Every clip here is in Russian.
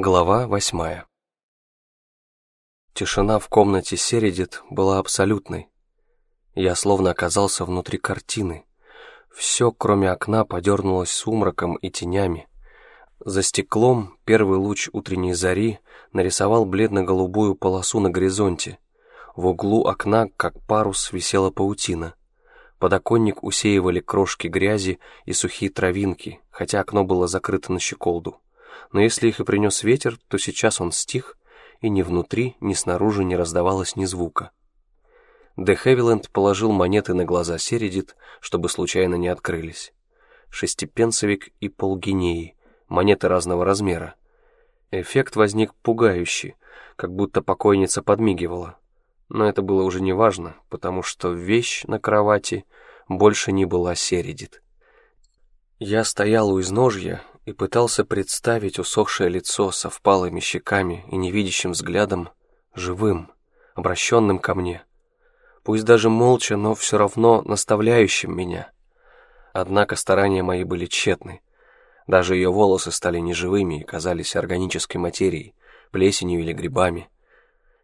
Глава восьмая Тишина в комнате Середит была абсолютной. Я словно оказался внутри картины. Все, кроме окна, подернулось сумраком и тенями. За стеклом первый луч утренней зари нарисовал бледно-голубую полосу на горизонте. В углу окна, как парус, висела паутина. Подоконник усеивали крошки грязи и сухие травинки, хотя окно было закрыто на щеколду. Но если их и принес ветер, то сейчас он стих, и ни внутри, ни снаружи не раздавалось ни звука. Де Хевиленд положил монеты на глаза Середит, чтобы случайно не открылись. Шестипенсовик и полгинеи, монеты разного размера. Эффект возник пугающий, как будто покойница подмигивала но это было уже не важно, потому что вещь на кровати больше не была середит. Я стоял у изножья и пытался представить усохшее лицо со впалыми щеками и невидящим взглядом, живым, обращенным ко мне. Пусть даже молча, но все равно наставляющим меня. Однако старания мои были тщетны. Даже ее волосы стали неживыми и казались органической материей, плесенью или грибами.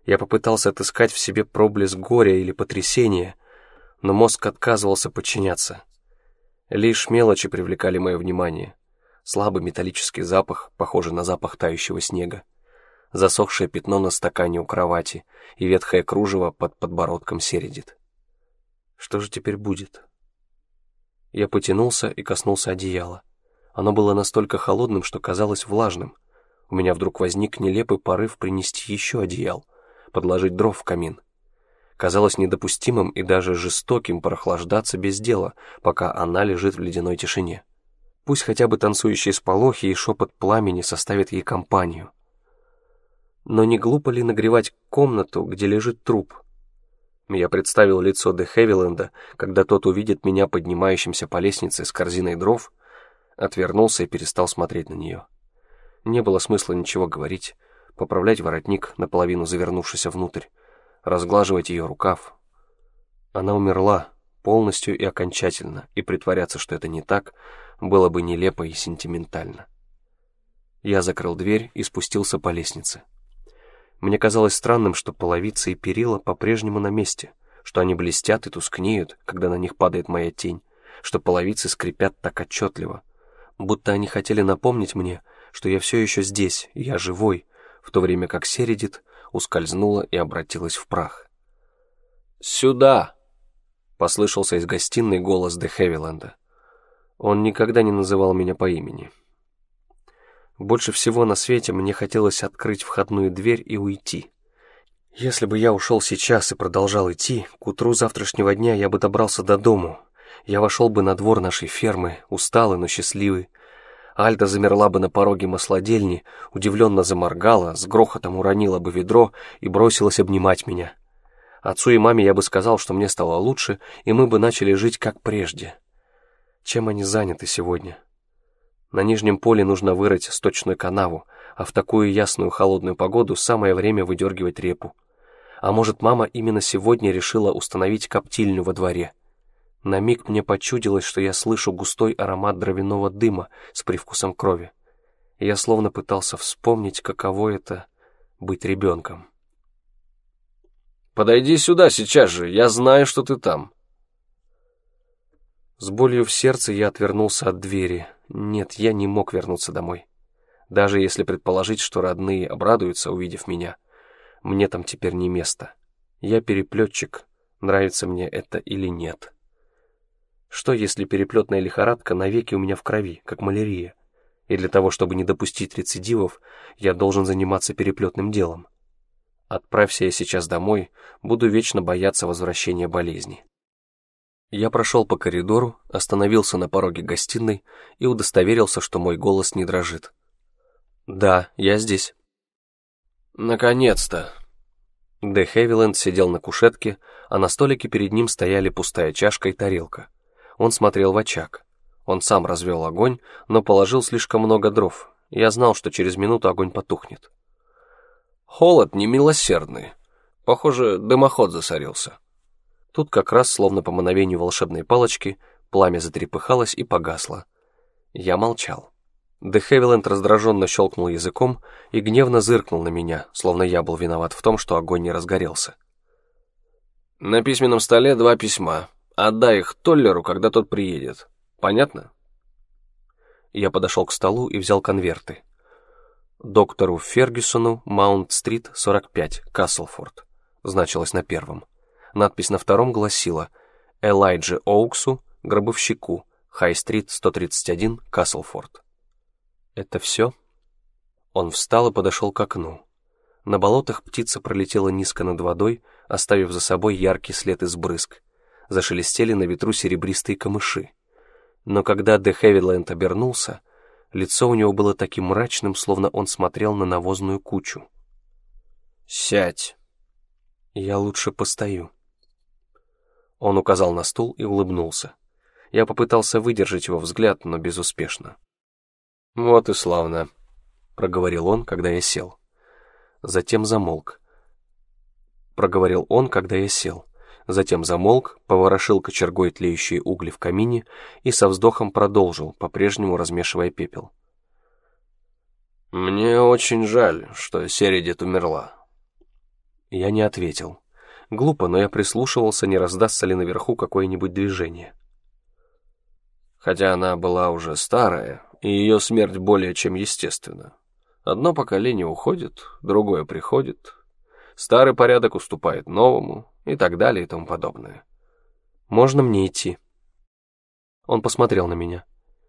Я попытался отыскать в себе проблеск горя или потрясения, но мозг отказывался подчиняться. Лишь мелочи привлекали мое внимание. Слабый металлический запах, похожий на запах тающего снега, засохшее пятно на стакане у кровати и ветхое кружево под подбородком середит. Что же теперь будет? Я потянулся и коснулся одеяла. Оно было настолько холодным, что казалось влажным. У меня вдруг возник нелепый порыв принести еще одеял — подложить дров в камин. Казалось недопустимым и даже жестоким прохлаждаться без дела, пока она лежит в ледяной тишине. Пусть хотя бы танцующие сполохи и шепот пламени составят ей компанию. Но не глупо ли нагревать комнату, где лежит труп? Я представил лицо Де Хевиленда, когда тот увидит меня поднимающимся по лестнице с корзиной дров, отвернулся и перестал смотреть на нее. Не было смысла ничего говорить поправлять воротник, наполовину завернувшийся внутрь, разглаживать ее рукав. Она умерла полностью и окончательно, и притворяться, что это не так, было бы нелепо и сентиментально. Я закрыл дверь и спустился по лестнице. Мне казалось странным, что половицы и перила по-прежнему на месте, что они блестят и тускнеют, когда на них падает моя тень, что половицы скрипят так отчетливо, будто они хотели напомнить мне, что я все еще здесь, я живой, в то время как Середит ускользнула и обратилась в прах. «Сюда!» — послышался из гостиной голос Де Хевиленда. Он никогда не называл меня по имени. Больше всего на свете мне хотелось открыть входную дверь и уйти. Если бы я ушел сейчас и продолжал идти, к утру завтрашнего дня я бы добрался до дому. Я вошел бы на двор нашей фермы, усталый, но счастливый, Альда замерла бы на пороге маслодельни, удивленно заморгала, с грохотом уронила бы ведро и бросилась обнимать меня. Отцу и маме я бы сказал, что мне стало лучше, и мы бы начали жить как прежде. Чем они заняты сегодня? На нижнем поле нужно вырыть сточную канаву, а в такую ясную холодную погоду самое время выдергивать репу. А может, мама именно сегодня решила установить коптильню во дворе? На миг мне почудилось, что я слышу густой аромат дровяного дыма с привкусом крови. Я словно пытался вспомнить, каково это — быть ребенком. «Подойди сюда сейчас же, я знаю, что ты там». С болью в сердце я отвернулся от двери. Нет, я не мог вернуться домой. Даже если предположить, что родные обрадуются, увидев меня. Мне там теперь не место. Я переплетчик, нравится мне это или нет. Что, если переплетная лихорадка навеки у меня в крови, как малярия? И для того, чтобы не допустить рецидивов, я должен заниматься переплетным делом. Отправься я сейчас домой, буду вечно бояться возвращения болезни. Я прошел по коридору, остановился на пороге гостиной и удостоверился, что мой голос не дрожит. «Да, я здесь». «Наконец-то!» Де Хевиленд сидел на кушетке, а на столике перед ним стояли пустая чашка и тарелка. Он смотрел в очаг. Он сам развел огонь, но положил слишком много дров. Я знал, что через минуту огонь потухнет. Холод немилосердный. Похоже, дымоход засорился. Тут как раз, словно по мановению волшебной палочки, пламя затрепыхалось и погасло. Я молчал. Де Хевиленд раздраженно щелкнул языком и гневно зыркнул на меня, словно я был виноват в том, что огонь не разгорелся. «На письменном столе два письма. Отдай их Толлеру, когда тот приедет. Понятно?» Я подошел к столу и взял конверты. Доктору Фергюсону, Маунт-стрит, 45, Каслфорд. Значилось на первом. Надпись на втором гласила «Элайджи Оуксу, гробовщику, Хай-стрит, 131, Каслфорд». Это все? Он встал и подошел к окну. На болотах птица пролетела низко над водой, оставив за собой яркий след из брызг. Зашелестели на ветру серебристые камыши. Но когда Де Хевиленд обернулся, лицо у него было таким мрачным, словно он смотрел на навозную кучу. «Сядь!» «Я лучше постою». Он указал на стул и улыбнулся. Я попытался выдержать его взгляд, но безуспешно. «Вот и славно», — проговорил он, когда я сел. Затем замолк. Проговорил он, когда я сел. Затем замолк, поворошил кочергой тлеющие угли в камине и со вздохом продолжил, по-прежнему размешивая пепел. «Мне очень жаль, что Середит умерла». Я не ответил. Глупо, но я прислушивался, не раздастся ли наверху какое-нибудь движение. Хотя она была уже старая, и ее смерть более чем естественна. Одно поколение уходит, другое приходит, старый порядок уступает новому и так далее и тому подобное. «Можно мне идти?» Он посмотрел на меня.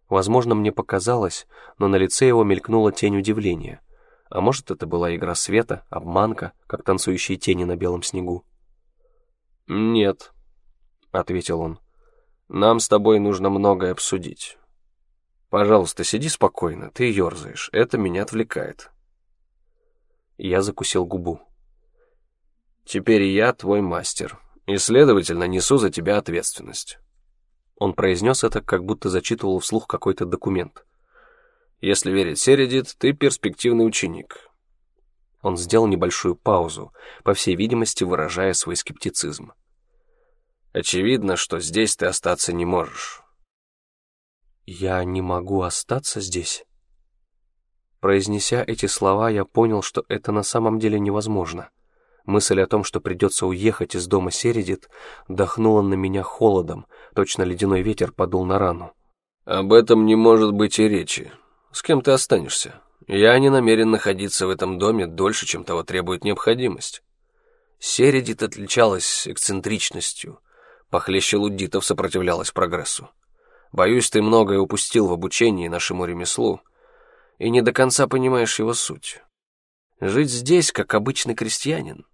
Возможно, мне показалось, но на лице его мелькнула тень удивления. А может, это была игра света, обманка, как танцующие тени на белом снегу. «Нет», — ответил он, — «нам с тобой нужно многое обсудить». Пожалуйста, сиди спокойно, ты ерзаешь, это меня отвлекает. Я закусил губу. Теперь я твой мастер, и, следовательно, несу за тебя ответственность. Он произнес это, как будто зачитывал вслух какой-то документ. Если верить Середит, ты перспективный ученик. Он сделал небольшую паузу, по всей видимости, выражая свой скептицизм. Очевидно, что здесь ты остаться не можешь. «Я не могу остаться здесь?» Произнеся эти слова, я понял, что это на самом деле невозможно. Мысль о том, что придется уехать из дома Середит, дохнула на меня холодом, точно ледяной ветер подул на рану. «Об этом не может быть и речи. С кем ты останешься? Я не намерен находиться в этом доме дольше, чем того требует необходимость». Середит отличалась эксцентричностью, похлеще луддитов сопротивлялась прогрессу. Боюсь, ты многое упустил в обучении нашему ремеслу и не до конца понимаешь его суть. Жить здесь, как обычный крестьянин.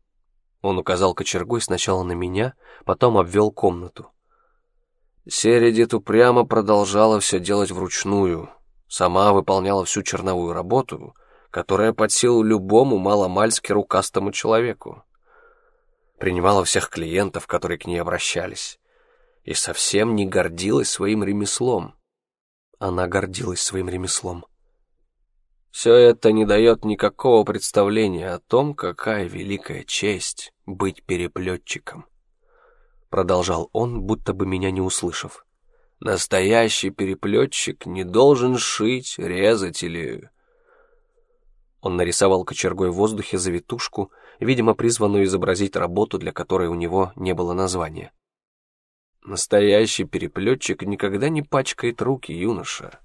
Он указал кочергой сначала на меня, потом обвел комнату. Середит упрямо продолжала все делать вручную, сама выполняла всю черновую работу, которая под силу любому маломальски рукастому человеку. Принимала всех клиентов, которые к ней обращались и совсем не гордилась своим ремеслом. Она гордилась своим ремеслом. Все это не дает никакого представления о том, какая великая честь быть переплетчиком. Продолжал он, будто бы меня не услышав. Настоящий переплетчик не должен шить, резать или... Он нарисовал кочергой в воздухе завитушку, видимо, призванную изобразить работу, для которой у него не было названия. Настоящий переплетчик никогда не пачкает руки, юноша.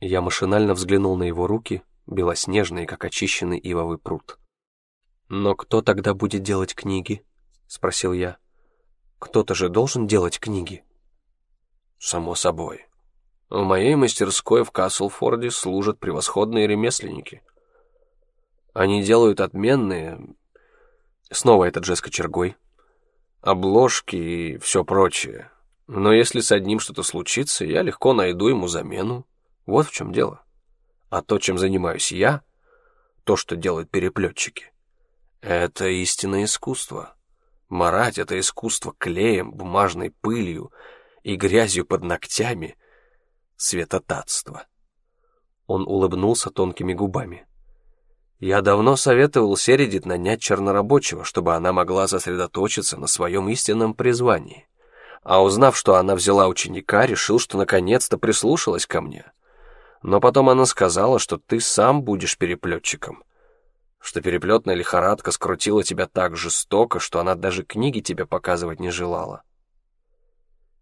Я машинально взглянул на его руки, белоснежные, как очищенный ивовый пруд. «Но кто тогда будет делать книги?» — спросил я. «Кто-то же должен делать книги». «Само собой. В моей мастерской в Каслфорде служат превосходные ремесленники. Они делают отменные...» Снова этот жест кочергой, обложки и все прочее. Но если с одним что-то случится, я легко найду ему замену. Вот в чем дело. А то, чем занимаюсь я, то, что делают переплетчики, это истинное искусство. Марать это искусство клеем, бумажной пылью и грязью под ногтями — светотатство. Он улыбнулся тонкими губами. Я давно советовал Середит нанять чернорабочего, чтобы она могла сосредоточиться на своем истинном призвании. А узнав, что она взяла ученика, решил, что наконец-то прислушалась ко мне. Но потом она сказала, что ты сам будешь переплетчиком, что переплетная лихорадка скрутила тебя так жестоко, что она даже книги тебе показывать не желала.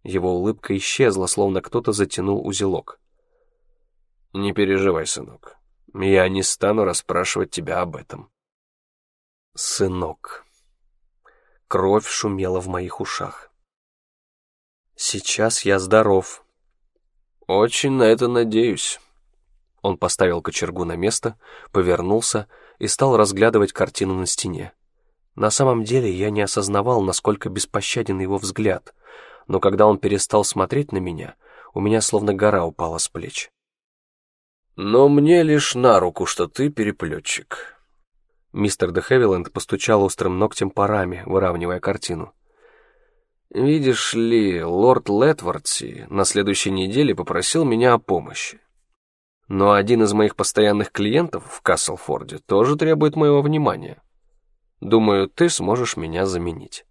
Его улыбка исчезла, словно кто-то затянул узелок. «Не переживай, сынок. Я не стану расспрашивать тебя об этом». «Сынок». Кровь шумела в моих ушах. «Сейчас я здоров». «Очень на это надеюсь». Он поставил кочергу на место, повернулся и стал разглядывать картину на стене. На самом деле я не осознавал, насколько беспощаден его взгляд, но когда он перестал смотреть на меня, у меня словно гора упала с плеч. «Но мне лишь на руку, что ты переплетчик». Мистер де Хевиленд постучал острым ногтем по раме, выравнивая картину. «Видишь ли, лорд Летвардси на следующей неделе попросил меня о помощи. Но один из моих постоянных клиентов в Каслфорде тоже требует моего внимания. Думаю, ты сможешь меня заменить».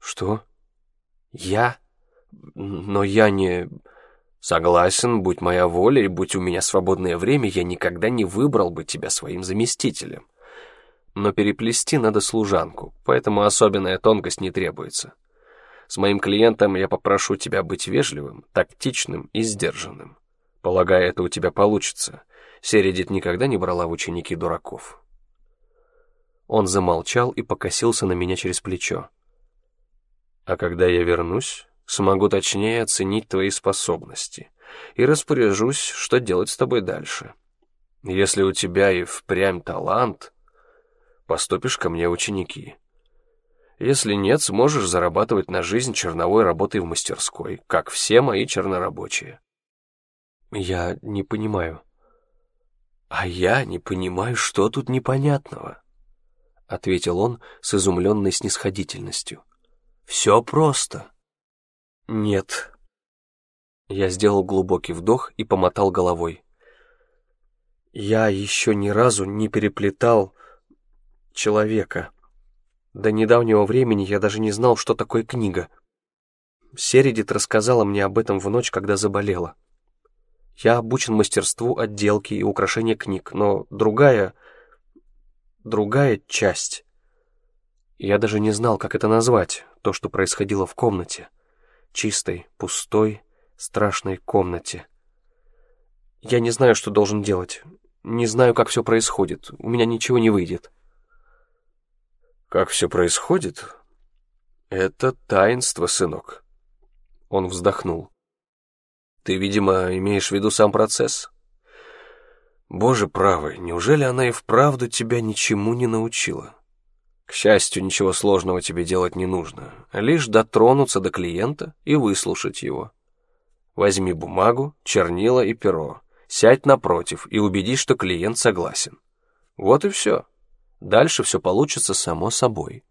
«Что? Я? Но я не...» «Согласен, будь моя воля и будь у меня свободное время, я никогда не выбрал бы тебя своим заместителем. Но переплести надо служанку, поэтому особенная тонкость не требуется. С моим клиентом я попрошу тебя быть вежливым, тактичным и сдержанным. Полагаю, это у тебя получится. Середит никогда не брала в ученики дураков». Он замолчал и покосился на меня через плечо. «А когда я вернусь, смогу точнее оценить твои способности и распоряжусь, что делать с тобой дальше. Если у тебя и впрямь талант, поступишь ко мне ученики. Если нет, сможешь зарабатывать на жизнь черновой работой в мастерской, как все мои чернорабочие». «Я не понимаю». «А я не понимаю, что тут непонятного». — ответил он с изумленной снисходительностью. «Все просто». «Нет». Я сделал глубокий вдох и помотал головой. «Я еще ни разу не переплетал человека. До недавнего времени я даже не знал, что такое книга. Середит рассказала мне об этом в ночь, когда заболела. Я обучен мастерству отделки и украшения книг, но другая другая часть. Я даже не знал, как это назвать, то, что происходило в комнате. Чистой, пустой, страшной комнате. Я не знаю, что должен делать. Не знаю, как все происходит. У меня ничего не выйдет. Как все происходит? Это таинство, сынок. Он вздохнул. Ты, видимо, имеешь в виду сам процесс? Боже правый, неужели она и вправду тебя ничему не научила? К счастью, ничего сложного тебе делать не нужно, лишь дотронуться до клиента и выслушать его. Возьми бумагу, чернила и перо, сядь напротив и убедись, что клиент согласен. Вот и все. Дальше все получится само собой.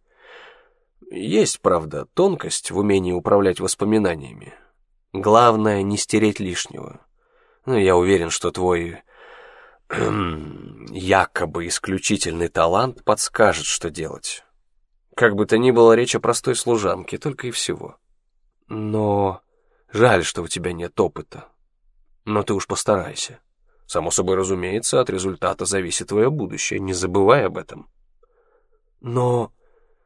Есть, правда, тонкость в умении управлять воспоминаниями. Главное, не стереть лишнего. Но я уверен, что твой якобы исключительный талант подскажет, что делать. Как бы то ни было, речь о простой служанке, только и всего. Но жаль, что у тебя нет опыта. Но ты уж постарайся. Само собой разумеется, от результата зависит твое будущее, не забывай об этом. Но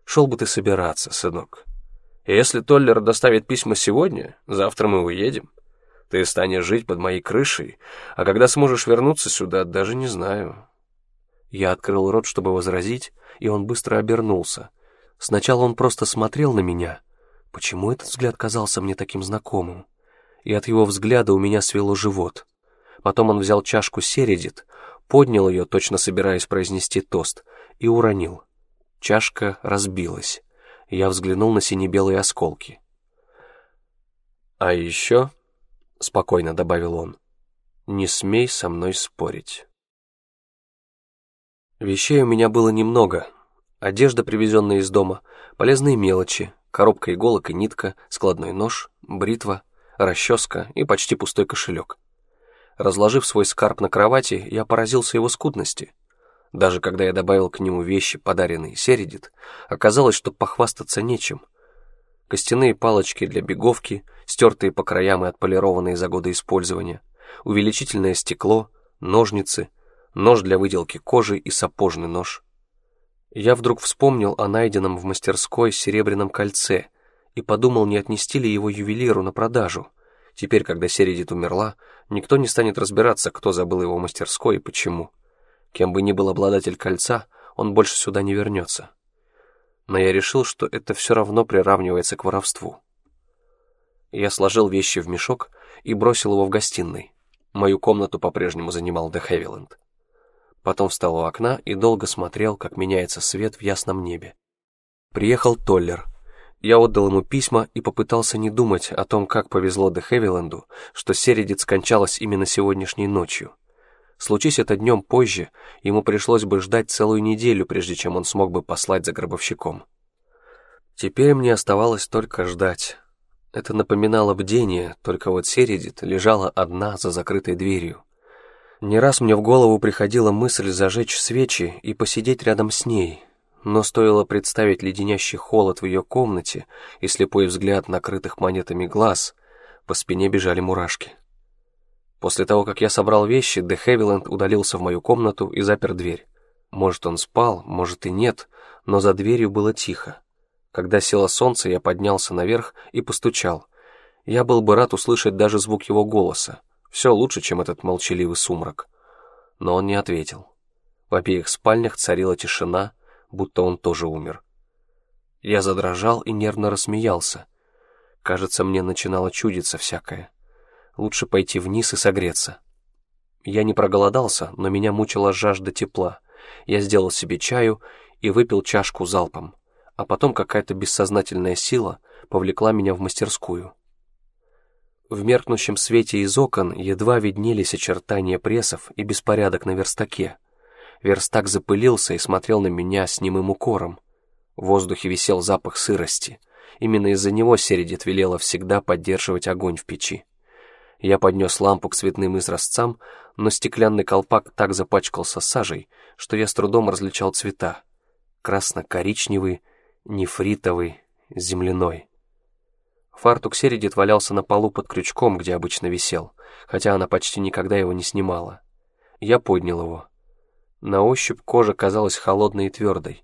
шел бы ты собираться, сынок. Если Толлер доставит письма сегодня, завтра мы уедем. Ты станешь жить под моей крышей, а когда сможешь вернуться сюда, даже не знаю». Я открыл рот, чтобы возразить, и он быстро обернулся. Сначала он просто смотрел на меня. Почему этот взгляд казался мне таким знакомым? И от его взгляда у меня свело живот. Потом он взял чашку середит, поднял ее, точно собираясь произнести тост, и уронил. Чашка разбилась. Я взглянул на сине-белые осколки. «А еще — спокойно добавил он. «Не смей со мной спорить». Вещей у меня было немного. Одежда, привезенная из дома, полезные мелочи, коробка иголок и нитка, складной нож, бритва, расческа и почти пустой кошелек. Разложив свой скарб на кровати, я поразился его скудности. Даже когда я добавил к нему вещи, подаренные Середит, оказалось, что похвастаться нечем. Костяные палочки для беговки, стертые по краям и отполированные за годы использования, увеличительное стекло, ножницы, нож для выделки кожи и сапожный нож. Я вдруг вспомнил о найденном в мастерской серебряном кольце и подумал, не отнести ли его ювелиру на продажу. Теперь, когда Середит умерла, никто не станет разбираться, кто забыл его в мастерской и почему. Кем бы ни был обладатель кольца, он больше сюда не вернется. Но я решил, что это все равно приравнивается к воровству. Я сложил вещи в мешок и бросил его в гостиной. Мою комнату по-прежнему занимал Де Хевиленд. Потом встал у окна и долго смотрел, как меняется свет в ясном небе. Приехал Толлер. Я отдал ему письма и попытался не думать о том, как повезло Де Хевиленду, что Середит скончалась именно сегодняшней ночью. Случись это днем позже, ему пришлось бы ждать целую неделю, прежде чем он смог бы послать за гробовщиком. Теперь мне оставалось только ждать. Это напоминало бдение, только вот Середит лежала одна за закрытой дверью. Не раз мне в голову приходила мысль зажечь свечи и посидеть рядом с ней, но стоило представить леденящий холод в ее комнате и слепой взгляд накрытых монетами глаз, по спине бежали мурашки. После того, как я собрал вещи, Де Хевиленд удалился в мою комнату и запер дверь. Может, он спал, может и нет, но за дверью было тихо. Когда село солнце, я поднялся наверх и постучал. Я был бы рад услышать даже звук его голоса. Все лучше, чем этот молчаливый сумрак. Но он не ответил. В обеих спальнях царила тишина, будто он тоже умер. Я задрожал и нервно рассмеялся. Кажется, мне начинало чудиться всякое. Лучше пойти вниз и согреться. Я не проголодался, но меня мучила жажда тепла. Я сделал себе чаю и выпил чашку залпом, а потом какая-то бессознательная сила повлекла меня в мастерскую. В меркнущем свете из окон едва виднелись очертания прессов и беспорядок на верстаке. Верстак запылился и смотрел на меня с немым укором. В воздухе висел запах сырости. Именно из-за него Середит велела всегда поддерживать огонь в печи. Я поднес лампу к цветным изразцам, но стеклянный колпак так запачкался сажей, что я с трудом различал цвета. Красно-коричневый, нефритовый, земляной. Фартук Середит валялся на полу под крючком, где обычно висел, хотя она почти никогда его не снимала. Я поднял его. На ощупь кожа казалась холодной и твердой.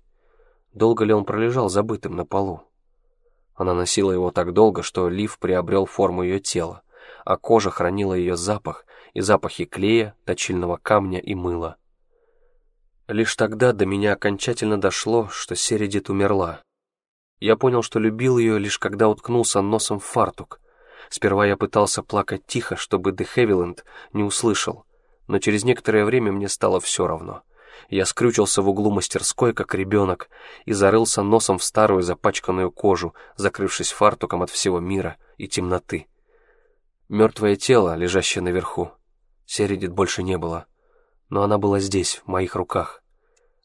Долго ли он пролежал забытым на полу? Она носила его так долго, что лиф приобрел форму ее тела, а кожа хранила ее запах и запахи клея, точильного камня и мыла. Лишь тогда до меня окончательно дошло, что Середит умерла. Я понял, что любил ее лишь когда уткнулся носом в фартук. Сперва я пытался плакать тихо, чтобы Де Хевиленд не услышал, но через некоторое время мне стало все равно. Я скрючился в углу мастерской, как ребенок, и зарылся носом в старую запачканную кожу, закрывшись фартуком от всего мира и темноты. Мертвое тело, лежащее наверху. Середит больше не было, но она была здесь, в моих руках.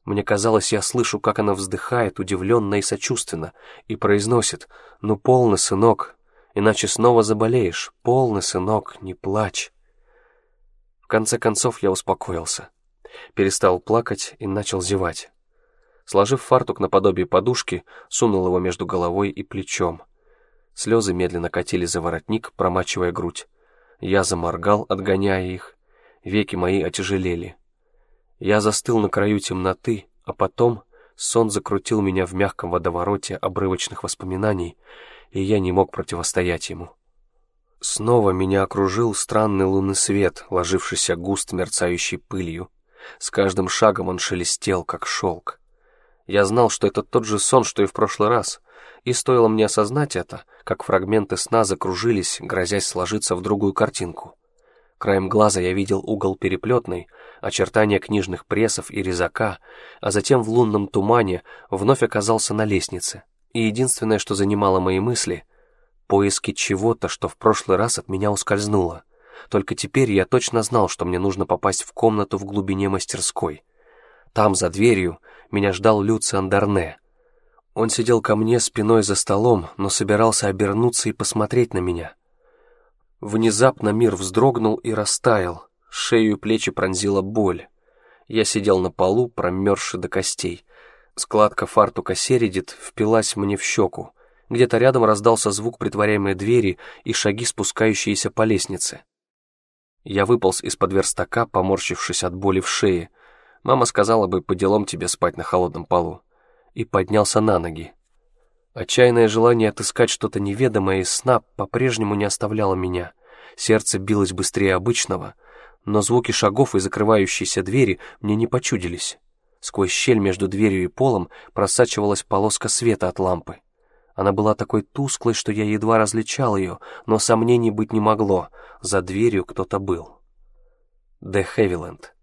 Мне казалось, я слышу, как она вздыхает, удивленно и сочувственно, и произносит «Ну, полно, сынок, иначе снова заболеешь. Полно, сынок, не плачь». В конце концов я успокоился, перестал плакать и начал зевать. Сложив фартук наподобие подушки, сунул его между головой и плечом. Слезы медленно катили за воротник, промачивая грудь. Я заморгал, отгоняя их. Веки мои отяжелели. Я застыл на краю темноты, а потом сон закрутил меня в мягком водовороте обрывочных воспоминаний, и я не мог противостоять ему. Снова меня окружил странный лунный свет, ложившийся густо мерцающей пылью. С каждым шагом он шелестел, как шелк. Я знал, что это тот же сон, что и в прошлый раз, и стоило мне осознать это, как фрагменты сна закружились, грозясь сложиться в другую картинку. Краем глаза я видел угол переплетный, очертания книжных прессов и резака, а затем в лунном тумане вновь оказался на лестнице. И единственное, что занимало мои мысли — поиски чего-то, что в прошлый раз от меня ускользнуло. Только теперь я точно знал, что мне нужно попасть в комнату в глубине мастерской. Там, за дверью, меня ждал Люциан Дарне. Он сидел ко мне спиной за столом, но собирался обернуться и посмотреть на меня — Внезапно мир вздрогнул и растаял, шею и плечи пронзила боль. Я сидел на полу, промерзший до костей. Складка фартука середит впилась мне в щеку. Где-то рядом раздался звук притворяемой двери и шаги, спускающиеся по лестнице. Я выполз из-под верстака, поморщившись от боли в шее. Мама сказала бы, по делам тебе спать на холодном полу. И поднялся на ноги. Отчаянное желание отыскать что-то неведомое из сна по-прежнему не оставляло меня. Сердце билось быстрее обычного, но звуки шагов и закрывающейся двери мне не почудились. Сквозь щель между дверью и полом просачивалась полоска света от лампы. Она была такой тусклой, что я едва различал ее, но сомнений быть не могло. За дверью кто-то был. Де Хевиленд.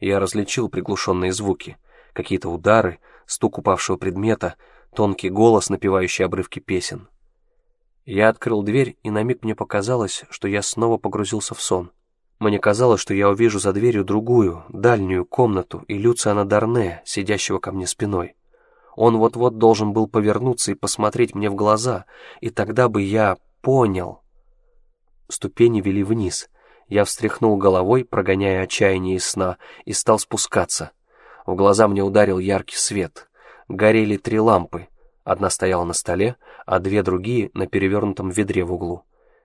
Я различил приглушенные звуки. Какие-то удары, стук упавшего предмета, тонкий голос, напевающий обрывки песен. Я открыл дверь, и на миг мне показалось, что я снова погрузился в сон. Мне казалось, что я увижу за дверью другую, дальнюю комнату и Люциана Дарне, сидящего ко мне спиной. Он вот-вот должен был повернуться и посмотреть мне в глаза, и тогда бы я понял. Ступени вели вниз. Я встряхнул головой, прогоняя отчаяние из сна, и стал спускаться. В глаза мне ударил яркий свет. Горели три лампы. Одна стояла на столе, а две другие — на перевернутом ведре в углу.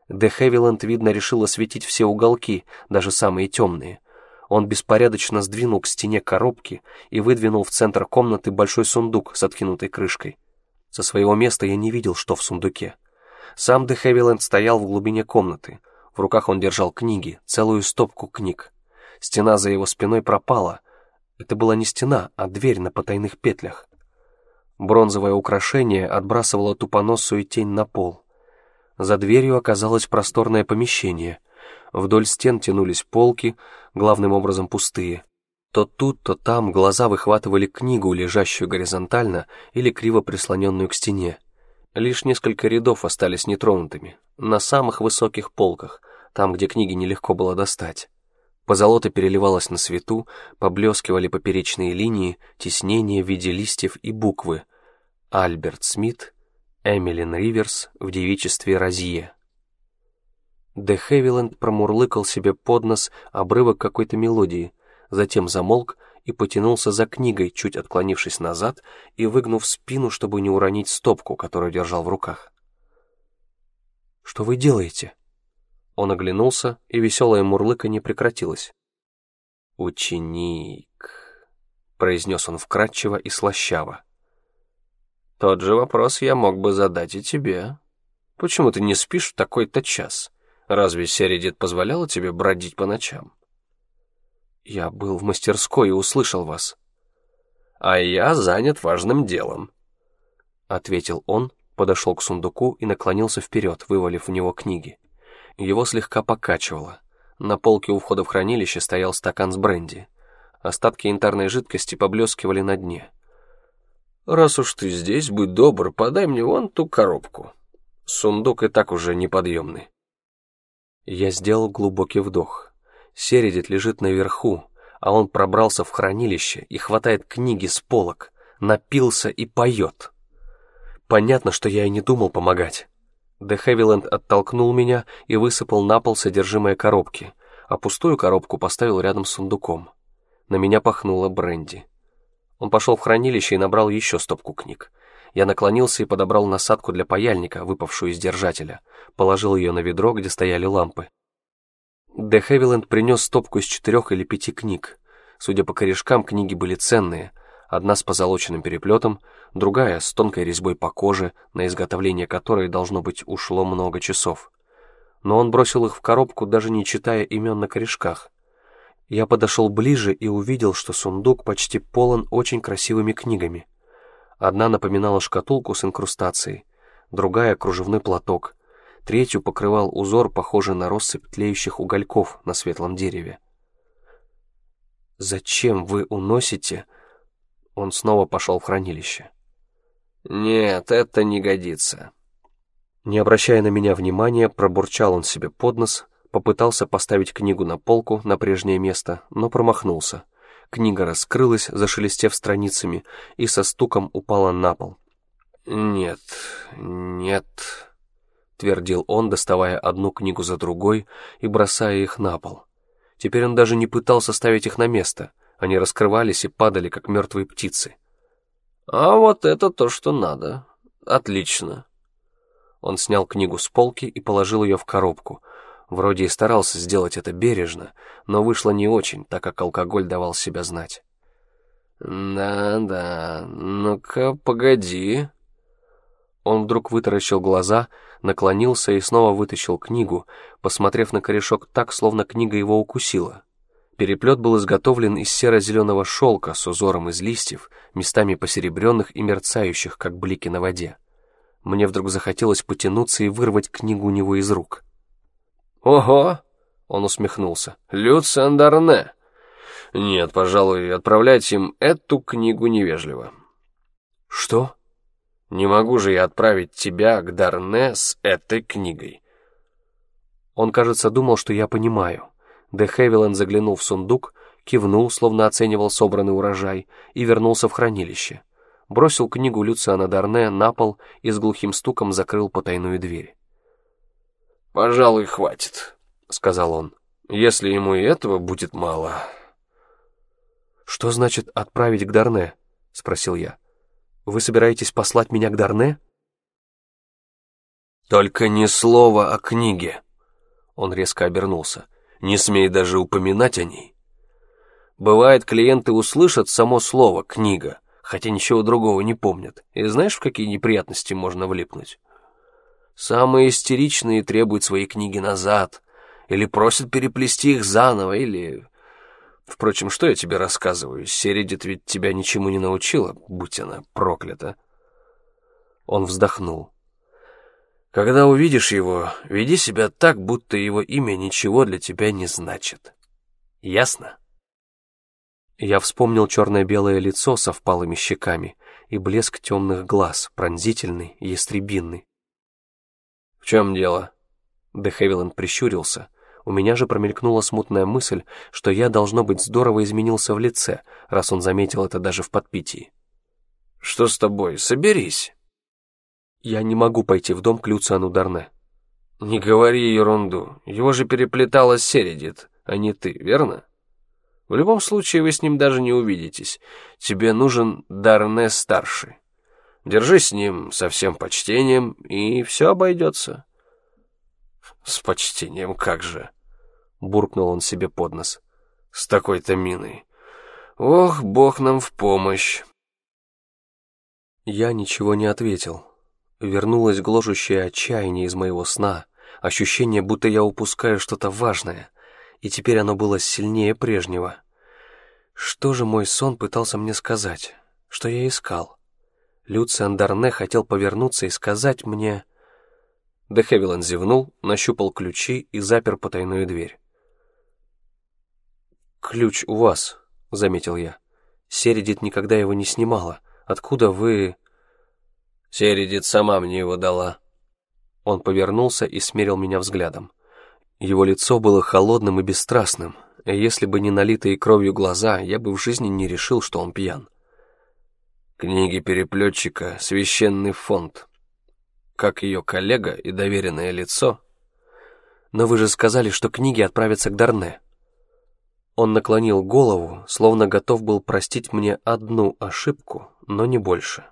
Де Хевиленд, видно, решил осветить все уголки, даже самые темные — он беспорядочно сдвинул к стене коробки и выдвинул в центр комнаты большой сундук с откинутой крышкой. Со своего места я не видел, что в сундуке. Сам Де Хевиленд стоял в глубине комнаты. В руках он держал книги, целую стопку книг. Стена за его спиной пропала. Это была не стена, а дверь на потайных петлях. Бронзовое украшение отбрасывало тупоносую тень на пол. За дверью оказалось просторное помещение — Вдоль стен тянулись полки, главным образом пустые. То тут, то там глаза выхватывали книгу, лежащую горизонтально или криво прислоненную к стене. Лишь несколько рядов остались нетронутыми, на самых высоких полках, там, где книги нелегко было достать. Позолота переливалась на свету, поблескивали поперечные линии, теснения в виде листьев и буквы. Альберт Смит, Эмилин Риверс в девичестве Розье. Де Хевиленд промурлыкал себе под нос обрывок какой-то мелодии, затем замолк и потянулся за книгой, чуть отклонившись назад и выгнув спину, чтобы не уронить стопку, которую держал в руках. «Что вы делаете?» Он оглянулся, и веселое мурлыканье прекратилось. «Ученик», — произнес он вкратчиво и слащаво. «Тот же вопрос я мог бы задать и тебе. Почему ты не спишь в такой-то час?» Разве Середит позволяла тебе бродить по ночам? Я был в мастерской и услышал вас. А я занят важным делом, ответил он, подошел к сундуку и наклонился вперед, вывалив в него книги. Его слегка покачивало. На полке у входа в хранилище стоял стакан с бренди. Остатки янтарной жидкости поблескивали на дне. «Раз уж ты здесь, будь добр, подай мне вон ту коробку. Сундук и так уже неподъемный». Я сделал глубокий вдох. Середит лежит наверху, а он пробрался в хранилище и хватает книги с полок, напился и поет. Понятно, что я и не думал помогать. Де Хевиленд оттолкнул меня и высыпал на пол содержимое коробки, а пустую коробку поставил рядом с сундуком. На меня пахнуло бренди. Он пошел в хранилище и набрал еще стопку книг. Я наклонился и подобрал насадку для паяльника, выпавшую из держателя. Положил ее на ведро, где стояли лампы. Де Хевиленд принес стопку из четырех или пяти книг. Судя по корешкам, книги были ценные. Одна с позолоченным переплетом, другая с тонкой резьбой по коже, на изготовление которой, должно быть, ушло много часов. Но он бросил их в коробку, даже не читая имен на корешках. Я подошел ближе и увидел, что сундук почти полон очень красивыми книгами. Одна напоминала шкатулку с инкрустацией, другая — кружевной платок, третью покрывал узор, похожий на россыпь тлеющих угольков на светлом дереве. «Зачем вы уносите?» Он снова пошел в хранилище. «Нет, это не годится». Не обращая на меня внимания, пробурчал он себе под нос, попытался поставить книгу на полку на прежнее место, но промахнулся. Книга раскрылась, зашелестев страницами, и со стуком упала на пол. «Нет, нет», — твердил он, доставая одну книгу за другой и бросая их на пол. Теперь он даже не пытался ставить их на место. Они раскрывались и падали, как мертвые птицы. «А вот это то, что надо. Отлично». Он снял книгу с полки и положил ее в коробку. Вроде и старался сделать это бережно, но вышло не очень, так как алкоголь давал себя знать. «Да-да, ну-ка, погоди». Он вдруг вытаращил глаза, наклонился и снова вытащил книгу, посмотрев на корешок так, словно книга его укусила. Переплет был изготовлен из серо-зеленого шелка с узором из листьев, местами посеребренных и мерцающих, как блики на воде. Мне вдруг захотелось потянуться и вырвать книгу у него из рук. «Ого!» — он усмехнулся. «Люциан Дарне!» «Нет, пожалуй, отправлять им эту книгу невежливо». «Что?» «Не могу же я отправить тебя к Дарне с этой книгой». Он, кажется, думал, что я понимаю. Де Хевилен заглянул в сундук, кивнул, словно оценивал собранный урожай, и вернулся в хранилище. Бросил книгу Люциана Дарне на пол и с глухим стуком закрыл потайную дверь. «Пожалуй, хватит», — сказал он. «Если ему и этого будет мало...» «Что значит отправить к Дарне?» — спросил я. «Вы собираетесь послать меня к Дарне?» «Только ни слова о книге!» Он резко обернулся. «Не смей даже упоминать о ней!» Бывает, клиенты услышат само слово «книга», хотя ничего другого не помнят. И знаешь, в какие неприятности можно влипнуть? Самые истеричные требуют свои книги назад, или просят переплести их заново, или... Впрочем, что я тебе рассказываю? Середит ведь тебя ничему не научила, будь она проклята. Он вздохнул. Когда увидишь его, веди себя так, будто его имя ничего для тебя не значит. Ясно? Я вспомнил черное-белое лицо со впалыми щеками и блеск темных глаз, пронзительный, ястребинный. «В чем дело?» Де Хевиланд прищурился. У меня же промелькнула смутная мысль, что я, должно быть, здорово изменился в лице, раз он заметил это даже в подпитии. «Что с тобой? Соберись!» «Я не могу пойти в дом к Люциану Дарне». «Не говори ерунду. Его же переплетала Середит, а не ты, верно? В любом случае вы с ним даже не увидитесь. Тебе нужен Дарне старший». Держись с ним со всем почтением, и все обойдется. С почтением как же, буркнул он себе под нос. С такой-то миной. Ох, бог нам в помощь. Я ничего не ответил. Вернулось гложущее отчаяние из моего сна, ощущение, будто я упускаю что-то важное, и теперь оно было сильнее прежнего. Что же мой сон пытался мне сказать? Что я искал? Люциан Дарне хотел повернуться и сказать мне... Де зевнул, нащупал ключи и запер потайную дверь. «Ключ у вас», — заметил я. «Середит никогда его не снимала. Откуда вы...» «Середит сама мне его дала». Он повернулся и смерил меня взглядом. Его лицо было холодным и бесстрастным, и если бы не налитые кровью глаза, я бы в жизни не решил, что он пьян. Книги переплетчика — священный фонд. Как ее коллега и доверенное лицо. Но вы же сказали, что книги отправятся к Дарне. Он наклонил голову, словно готов был простить мне одну ошибку, но не больше.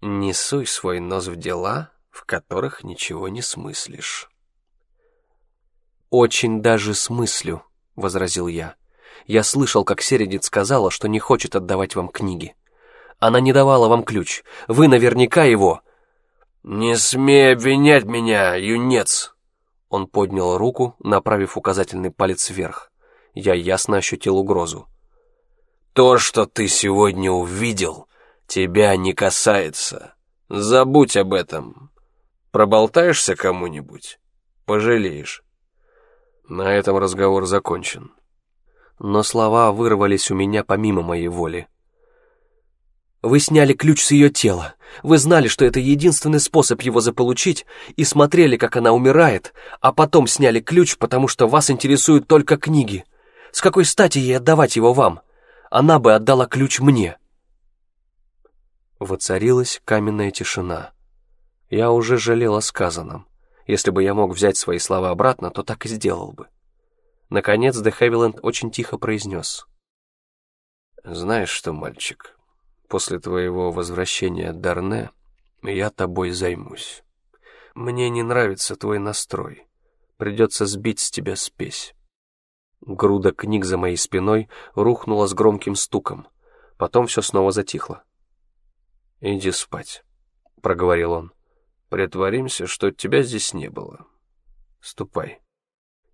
Не суй свой нос в дела, в которых ничего не смыслишь. «Очень даже смыслю», — возразил я. «Я слышал, как Середит сказала, что не хочет отдавать вам книги. Она не давала вам ключ. Вы наверняка его...» «Не смей обвинять меня, юнец!» Он поднял руку, направив указательный палец вверх. Я ясно ощутил угрозу. «То, что ты сегодня увидел, тебя не касается. Забудь об этом. Проболтаешься кому-нибудь? Пожалеешь». На этом разговор закончен. Но слова вырвались у меня помимо моей воли. Вы сняли ключ с ее тела. Вы знали, что это единственный способ его заполучить, и смотрели, как она умирает, а потом сняли ключ, потому что вас интересуют только книги. С какой стати ей отдавать его вам? Она бы отдала ключ мне. Воцарилась каменная тишина. Я уже жалел о сказанном. Если бы я мог взять свои слова обратно, то так и сделал бы. Наконец, Де Хевиленд очень тихо произнес. «Знаешь что, мальчик, После твоего возвращения от Дарне я тобой займусь. Мне не нравится твой настрой. Придется сбить с тебя спесь. Груда книг за моей спиной рухнула с громким стуком. Потом все снова затихло. «Иди спать», — проговорил он. «Притворимся, что тебя здесь не было. Ступай».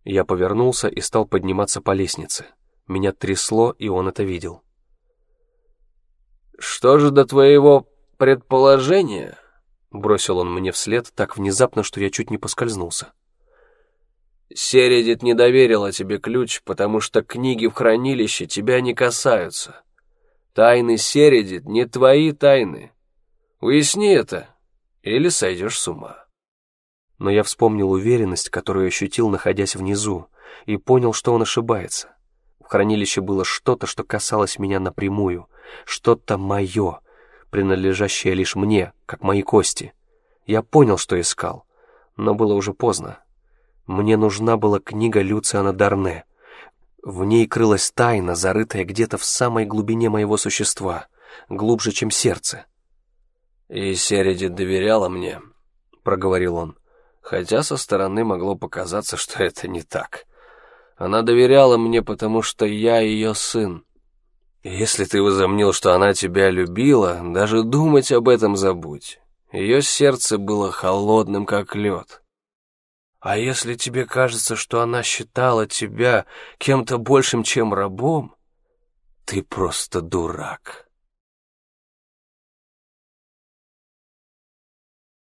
Я повернулся и стал подниматься по лестнице. Меня трясло, и он это видел. «Что же до твоего предположения?» Бросил он мне вслед так внезапно, что я чуть не поскользнулся. «Середит не доверила тебе ключ, потому что книги в хранилище тебя не касаются. Тайны Середит не твои тайны. Уясни это, или сойдешь с ума». Но я вспомнил уверенность, которую ощутил, находясь внизу, и понял, что он ошибается. В хранилище было что-то, что касалось меня напрямую, что-то мое, принадлежащее лишь мне, как мои кости. Я понял, что искал, но было уже поздно. Мне нужна была книга Люциана Дарне. В ней крылась тайна, зарытая где-то в самой глубине моего существа, глубже, чем сердце. «И Середит доверяла мне», — проговорил он, хотя со стороны могло показаться, что это не так. Она доверяла мне, потому что я ее сын. Если ты возомнил, что она тебя любила, даже думать об этом забудь. Ее сердце было холодным, как лед. А если тебе кажется, что она считала тебя кем-то большим, чем рабом, ты просто дурак.